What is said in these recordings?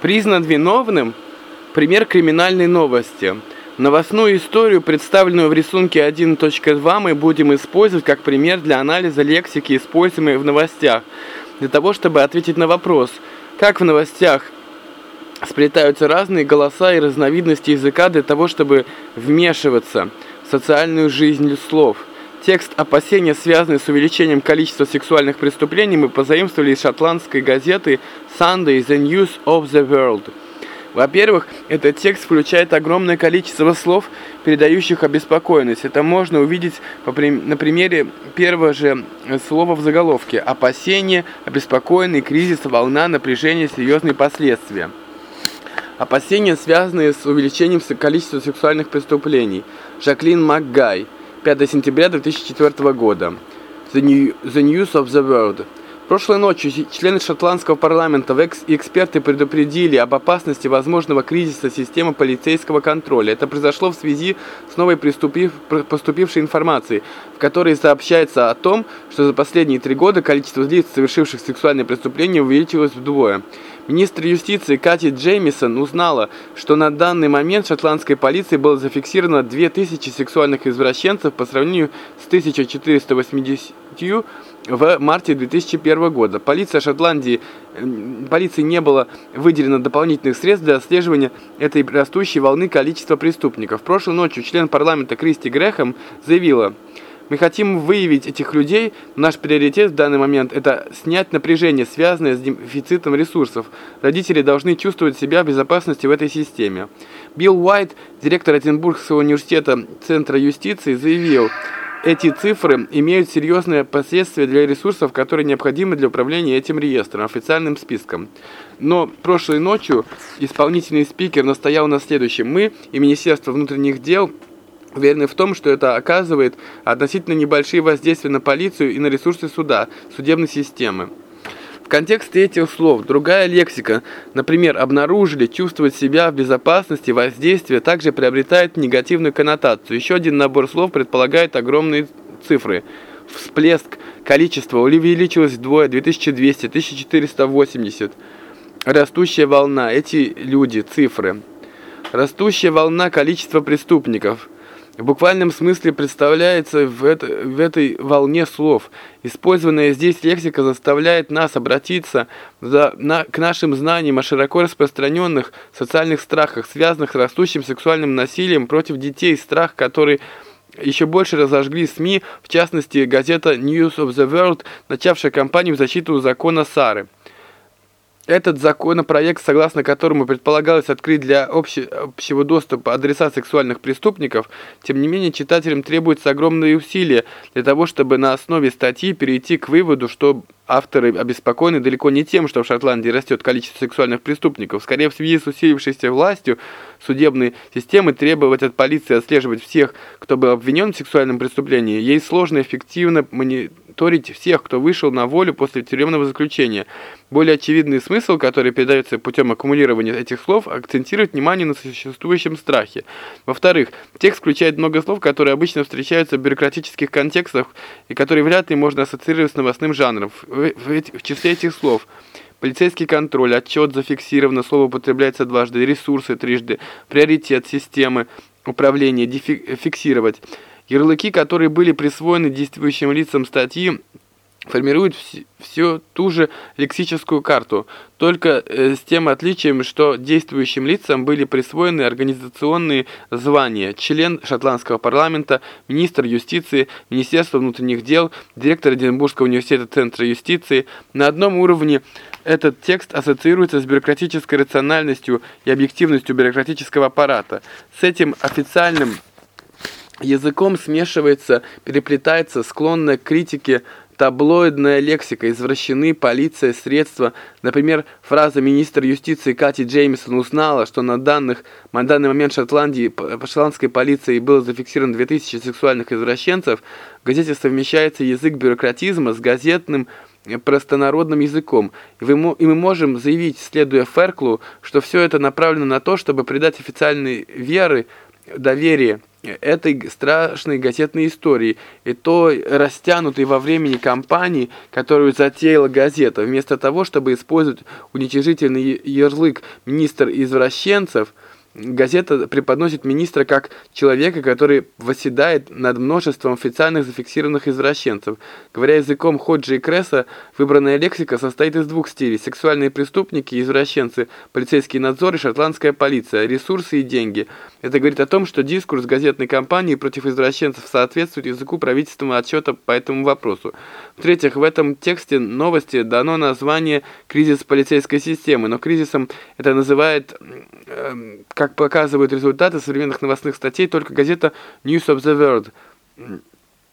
Признан виновным пример криминальной новости. Новостную историю, представленную в рисунке 1.2, мы будем использовать как пример для анализа лексики, используемой в новостях, для того, чтобы ответить на вопрос, как в новостях сплетаются разные голоса и разновидности языка для того, чтобы вмешиваться в социальную жизнь слов. Текст опасения, связанный с увеличением количества сексуальных преступлений, мы позаимствовали из шотландской газеты Sunday The News of the World. Во-первых, этот текст включает огромное количество слов, передающих обеспокоенность. Это можно увидеть на примере первого же слова в заголовке. Опасение, обеспокоенный, кризис, волна, напряжение, серьезные последствия. Опасения, связанные с увеличением количества сексуальных преступлений. Жаклин Макгай, 5 сентября 2004 года. The, New, the News of the World. Прошлой ночью члены шотландского парламента и эксперты предупредили об опасности возможного кризиса системы полицейского контроля. Это произошло в связи с новой приступив, поступившей информацией, в которой сообщается о том, что за последние три года количество лиц, совершивших сексуальные преступления, увеличилось вдвое. Министр юстиции Кати Джеймисон узнала, что на данный момент шотландской полиции было зафиксировано 2000 сексуальных извращенцев по сравнению с 1480 в марте 2001 года. Полиция Шотландии, полиции не было выделено дополнительных средств для отслеживания этой растущей волны количества преступников. Прошлой ночью член парламента Кристи Грэхэм заявила, мы хотим выявить этих людей. Наш приоритет в данный момент – это снять напряжение, связанное с дефицитом ресурсов. Родители должны чувствовать себя в безопасности в этой системе. Билл Уайт, директор Эдинбургского университета Центра юстиции, заявил, эти цифры имеют серьезные последствия для ресурсов, которые необходимы для управления этим реестром, официальным списком. Но прошлой ночью исполнительный спикер настоял на следующем. Мы и Министерство внутренних дел уверены в том, что это оказывает относительно небольшие воздействия на полицию и на ресурсы суда, судебной системы. В контексте этих слов другая лексика, например, обнаружили, чувствовать себя в безопасности, воздействие также приобретает негативную коннотацию. Еще один набор слов предполагает огромные цифры. Всплеск, количество увеличилось вдвое, 2200, 1480. Растущая волна, эти люди, цифры. Растущая волна количества преступников – в буквальном смысле представляется в, это, в этой волне слов. Использованная здесь лексика заставляет нас обратиться за, на, к нашим знаниям о широко распространенных социальных страхах, связанных с растущим сексуальным насилием против детей, страх, который еще больше разожгли СМИ, в частности газета News of the World, начавшая кампанию в защиту закона Сары. Этот законопроект, согласно которому предполагалось открыть для общего доступа адреса сексуальных преступников, тем не менее читателям требуются огромные усилия для того, чтобы на основе статьи перейти к выводу, что Авторы обеспокоены далеко не тем, что в Шотландии растет количество сексуальных преступников. Скорее, в связи с усилившейся властью судебной системы требовать от полиции отслеживать всех, кто был обвинен в сексуальном преступлении. Ей сложно эффективно мониторить всех, кто вышел на волю после тюремного заключения. Более очевидный смысл, который передается путем аккумулирования этих слов, акцентирует внимание на существующем страхе. Во-вторых, текст включает много слов, которые обычно встречаются в бюрократических контекстах и которые вряд ли можно ассоциировать с новостным жанром в, в, в числе этих слов полицейский контроль, отчет зафиксировано, слово употребляется дважды, ресурсы трижды, приоритет системы управления, фиксировать. Ярлыки, которые были присвоены действующим лицам статьи, формируют всю ту же лексическую карту, только э, с тем отличием, что действующим лицам были присвоены организационные звания член шотландского парламента, министр юстиции, Министерство внутренних дел, директор Эдинбургского университета Центра юстиции. На одном уровне этот текст ассоциируется с бюрократической рациональностью и объективностью бюрократического аппарата. С этим официальным языком смешивается, переплетается склонная к критике таблоидная лексика, извращены полиция, средства. Например, фраза министра юстиции Кати Джеймисон узнала, что на, данных, на данный момент Шотландии, шотландской полиции было зафиксировано 2000 сексуальных извращенцев. В газете совмещается язык бюрократизма с газетным простонародным языком. И, вы, и мы можем заявить, следуя Ферклу, что все это направлено на то, чтобы придать официальной веры доверие этой страшной газетной истории и той растянутой во времени кампании, которую затеяла газета. Вместо того, чтобы использовать уничижительный ярлык «министр извращенцев», Газета преподносит министра как человека, который восседает над множеством официальных зафиксированных извращенцев. Говоря языком Ходжи и Кресса, выбранная лексика состоит из двух стилей. Сексуальные преступники и извращенцы, полицейский надзор и шотландская полиция, ресурсы и деньги. Это говорит о том, что дискурс газетной кампании против извращенцев соответствует языку правительственного отчета по этому вопросу. В-третьих, в этом тексте новости дано название «Кризис полицейской системы», но кризисом это называет, э, как показывают результаты современных новостных статей, только газета News of the World.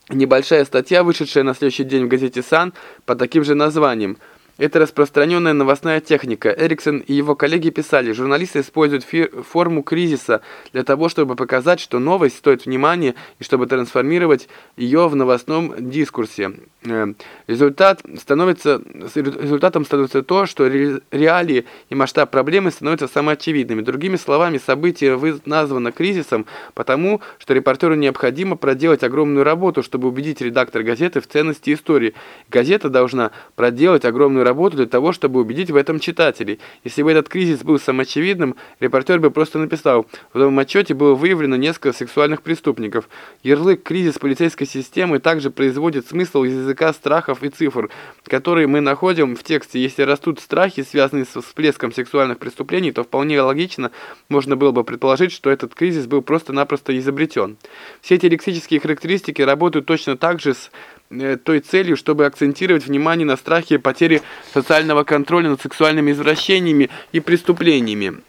Небольшая статья, вышедшая на следующий день в газете Sun под таким же названием – это распространенная новостная техника. Эриксон и его коллеги писали, журналисты используют форму кризиса для того, чтобы показать, что новость стоит внимания и чтобы трансформировать ее в новостном дискурсе. Э, результат становится, результатом становится то, что реалии и масштаб проблемы становятся самоочевидными. Другими словами, событие названо кризисом, потому что репортеру необходимо проделать огромную работу, чтобы убедить редактора газеты в ценности истории. Газета должна проделать огромную работу для того, чтобы убедить в этом читателей. Если бы этот кризис был самоочевидным, репортер бы просто написал, в новом отчете было выявлено несколько сексуальных преступников. Ярлык «кризис полицейской системы» также производит смысл из языка страхов и цифр, которые мы находим в тексте. Если растут страхи, связанные с всплеском сексуальных преступлений, то вполне логично можно было бы предположить, что этот кризис был просто-напросто изобретен. Все эти лексические характеристики работают точно так же с той целью, чтобы акцентировать внимание на страхе потери социального контроля над сексуальными извращениями и преступлениями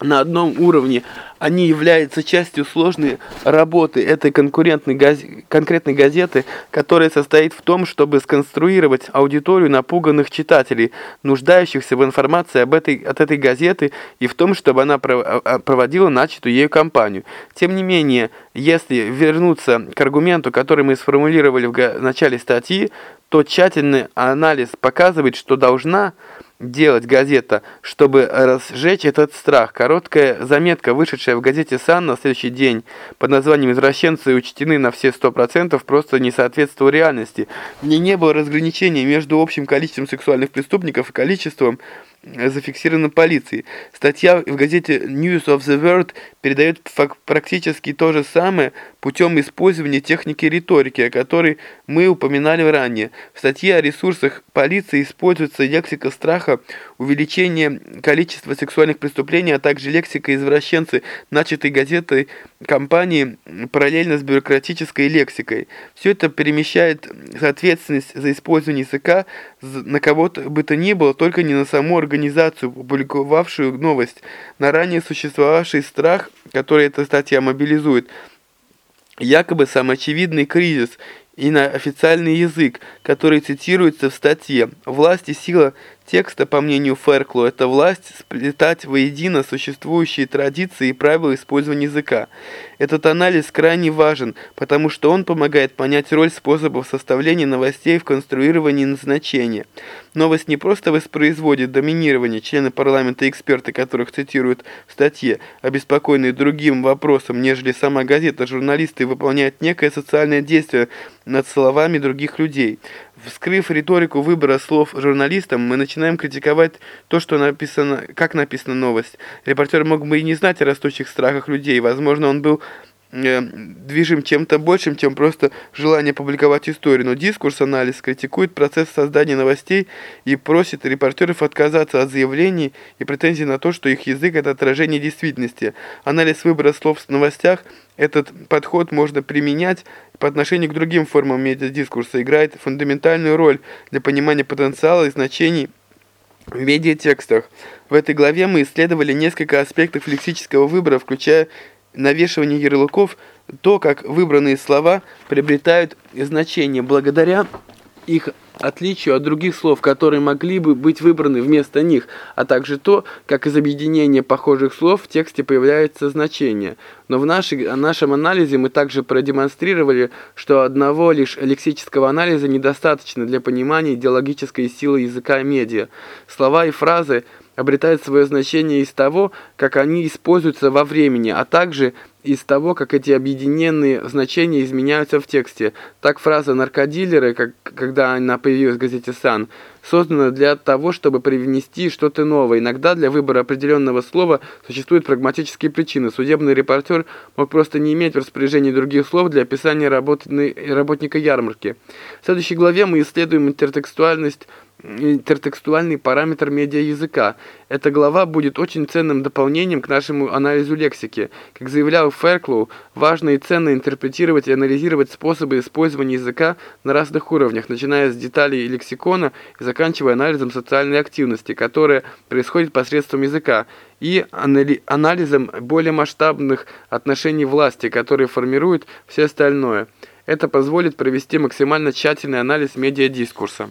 на одном уровне они являются частью сложной работы этой конкурентной газ... конкретной газеты, которая состоит в том, чтобы сконструировать аудиторию напуганных читателей, нуждающихся в информации об этой, от этой газеты и в том, чтобы она а, а, проводила начатую ею кампанию. Тем не менее, если вернуться к аргументу, который мы сформулировали в начале статьи, то тщательный анализ показывает, что должна делать газета, чтобы разжечь этот страх. Короткая заметка, вышедшая в газете «Сан» на следующий день под названием «Извращенцы учтены на все сто процентов» просто не соответствовала реальности. В не было разграничения между общим количеством сексуальных преступников и количеством зафиксировано полицией. Статья в газете News of the World передает практически то же самое путем использования техники риторики, о которой мы упоминали ранее. В статье о ресурсах полиции используется лексика страха, увеличение количества сексуальных преступлений, а также лексика извращенцы, начатой газетой компании параллельно с бюрократической лексикой. Все это перемещает ответственность за использование языка на кого-то бы то ни было, только не на саму организацию, опубликовавшую новость, на ранее существовавший страх, который эта статья мобилизует. Якобы самоочевидный кризис и на официальный язык, который цитируется в статье. Власть и сила текста, по мнению Ферклу, это власть сплетать воедино существующие традиции и правила использования языка. Этот анализ крайне важен, потому что он помогает понять роль способов составления новостей в конструировании назначения. Новость не просто воспроизводит доминирование члены парламента и эксперты, которых цитируют в статье, обеспокоенные другим вопросом, нежели сама газета, журналисты выполняют некое социальное действие над словами других людей. Вскрыв риторику выбора слов журналистам, мы начинаем критиковать то, что написано, как написана новость. Репортер мог бы и не знать о растущих страхах людей. Возможно, он был движим чем-то большим, чем просто желание публиковать историю. Но дискурс-анализ критикует процесс создания новостей и просит репортеров отказаться от заявлений и претензий на то, что их язык – это отражение действительности. Анализ выбора слов в новостях – этот подход можно применять по отношению к другим формам медиадискурса, играет фундаментальную роль для понимания потенциала и значений в медиатекстах. В этой главе мы исследовали несколько аспектов лексического выбора, включая навешивание ярлыков, то, как выбранные слова приобретают значение благодаря их отличию от других слов, которые могли бы быть выбраны вместо них, а также то, как из объединения похожих слов в тексте появляется значение. Но в нашей, нашем анализе мы также продемонстрировали, что одного лишь лексического анализа недостаточно для понимания идеологической силы языка медиа. Слова и фразы обретают свое значение из того, как они используются во времени, а также из того, как эти объединенные значения изменяются в тексте. Так фраза «наркодилеры», как, когда она появилась в газете «Сан», создана для того, чтобы привнести что-то новое. Иногда для выбора определенного слова существуют прагматические причины. Судебный репортер мог просто не иметь в распоряжении других слов для описания работы, работника ярмарки. В следующей главе мы исследуем интертекстуальность интертекстуальный параметр медиаязыка. Эта глава будет очень ценным дополнением к нашему анализу лексики. Как заявлял Ферклоу, важно и ценно интерпретировать и анализировать способы использования языка на разных уровнях, начиная с деталей лексикона и заканчивая анализом социальной активности, которая происходит посредством языка, и анализом более масштабных отношений власти, которые формируют все остальное. Это позволит провести максимально тщательный анализ медиадискурса.